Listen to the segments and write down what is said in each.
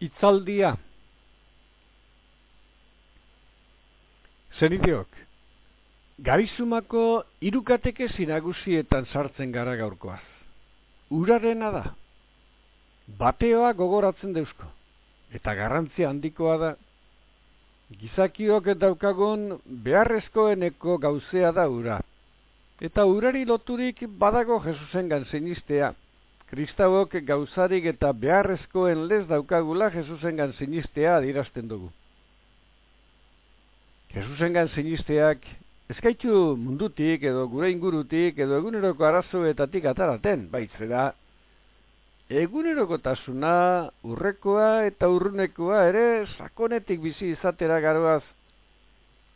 Itzaldia Zenideok Garizumako irukateke zinagusietan sartzen gara gaurkoaz. Urarena da. Bateoa gogoratzen deuzko. Eta garrantzia handikoa da. Gizakiok daukagun beharrezkoeneko gauzea da ura. Eta urari loturik badago Jesusen ganzinistea. Kristauok gauzarik eta beharrezkoen lez daukagula Jesusengan sinistea adirazten dugu. Jesusengan sinisteak eskaitu mundutik edo gure ingurutik edo eguneroko arazoetatik ataraten, baitzera. Egunerokotasuna, urrekoa eta urrunekoa ere sakonetik bizi izatera garoaz.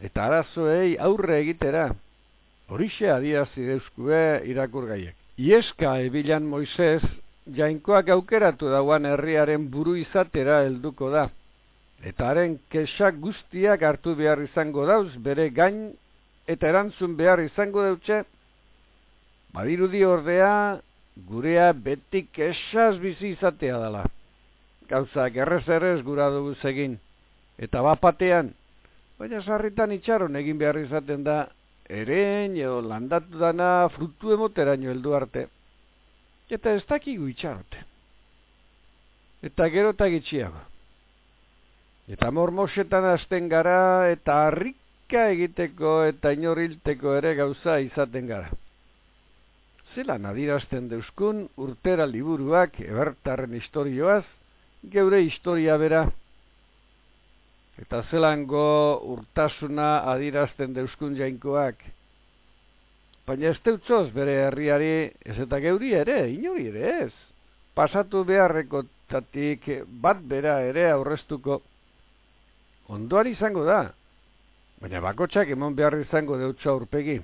Eta arazoei aurre egitera. Horixe adierazi deuzkue irakurgaiek. Ieska ebilan Moisez, jainkoak aukeratu dauan herriaren buru izatera helduko da. Eta haren kesak guztiak hartu behar izango dauz, bere gain eta erantzun behar izango dautxe, badirudi ordea, gurea beti kesaz bizi izatea dela. Gauzak errez errez gura dugu egin. Eta bapatean, baina sarritan itxaron egin behar izaten da, eren edo landatu dana frutu emoteraino heldu arte. Eta ez dakigu itxarote. Eta gero eta gitxiago. Eta mormosetan hasten gara eta harrika egiteko eta inorilteko ere gauza izaten gara. Zela nadirazten deuskun urtera liburuak ebertarren historioaz, geure historia bera eta zelango urtasuna adirazten deuskun jainkoak. Baina ez deutzoz bere herriari ez eta geuri ere, inori ere ez. Pasatu beharreko tatik bat bera ere aurreztuko. Ondoan izango da, baina bakotsak emon behar izango deutzo aurpegi.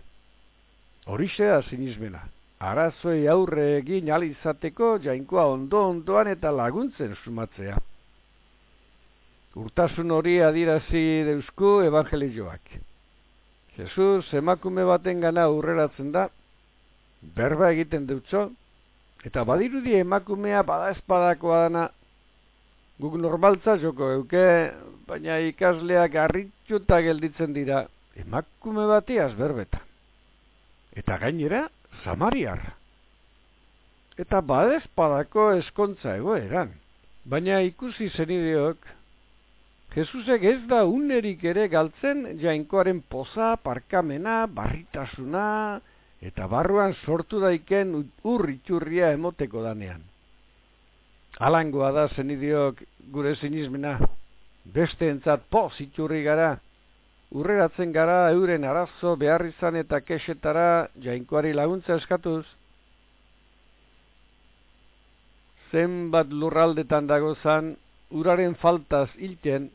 Horixe da sinizmena. Arazoi aurre egin alizateko jainkoa ondo ondoan eta laguntzen sumatzea urtasun hori adirazi deusku evangelioak. Jesus emakume baten gana urreratzen da, berba egiten dutzo, eta badirudi emakumea bada espadakoa dana, guk normaltza joko euke, baina ikasleak harritxuta gelditzen dira, emakume batiaz berbeta. Eta gainera, samariar. Eta bada espadako eskontza egoeran. Baina ikusi zenideok, Jesusek ez da unerik ere galtzen jainkoaren poza, parkamena, barritasuna eta barruan sortu daiken urritxurria emoteko danean. Alangoa da zenidiok gure zinizmena, beste entzat poz itxurri gara, urreratzen gara euren arazo behar izan eta kesetara jainkoari laguntza eskatuz, zenbat lurraldetan dagozan, uraren faltaz hilten,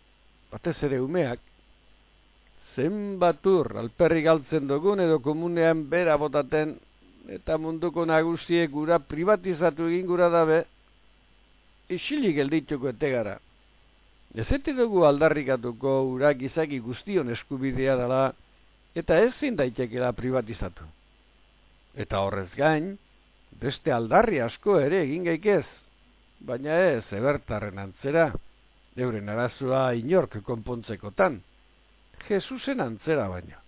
batez ere umeak, zenbatur alperri galtzen dugun edo komunean bera botaten eta munduko nagusiek gura privatizatu egin gura dabe, isilik geldituko etegara. Ezeti dugu aldarrikatuko ura gizaki guztion eskubidea dela eta ezin daitekela privatizatu. Eta horrez gain, beste aldarri asko ere egin gaikez, baina ez ebertarren antzera euren arazoa inork konpontzekotan, Jesusen antzera baina.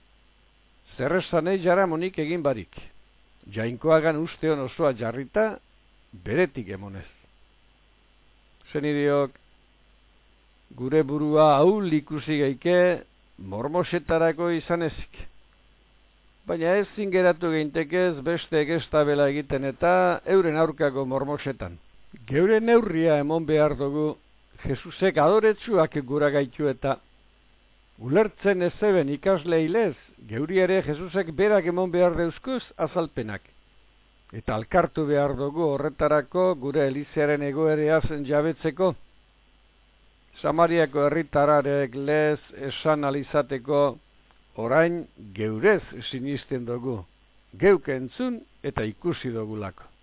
Zerrezanei jaramonik egin barik, jainkoagan usteon osoa jarrita, beretik emonez. Zenidiok, gure burua hau likusi geike, mormosetarako izan ezik. Baina ez zingeratu geintekez beste egestabela egiten eta euren aurkako mormosetan. Geure neurria emon behar dugu Jesusek adoretsuak gura gaitu eta ulertzen ez zeben ikasle hilez, geuri ere Jesusek berak emon behar deuzkuz azalpenak. Eta alkartu behar dugu horretarako gure elizearen egoerea zen jabetzeko. Samariako herritararek lez esan alizateko orain geurez sinisten dugu. Geuke entzun eta ikusi dugulako.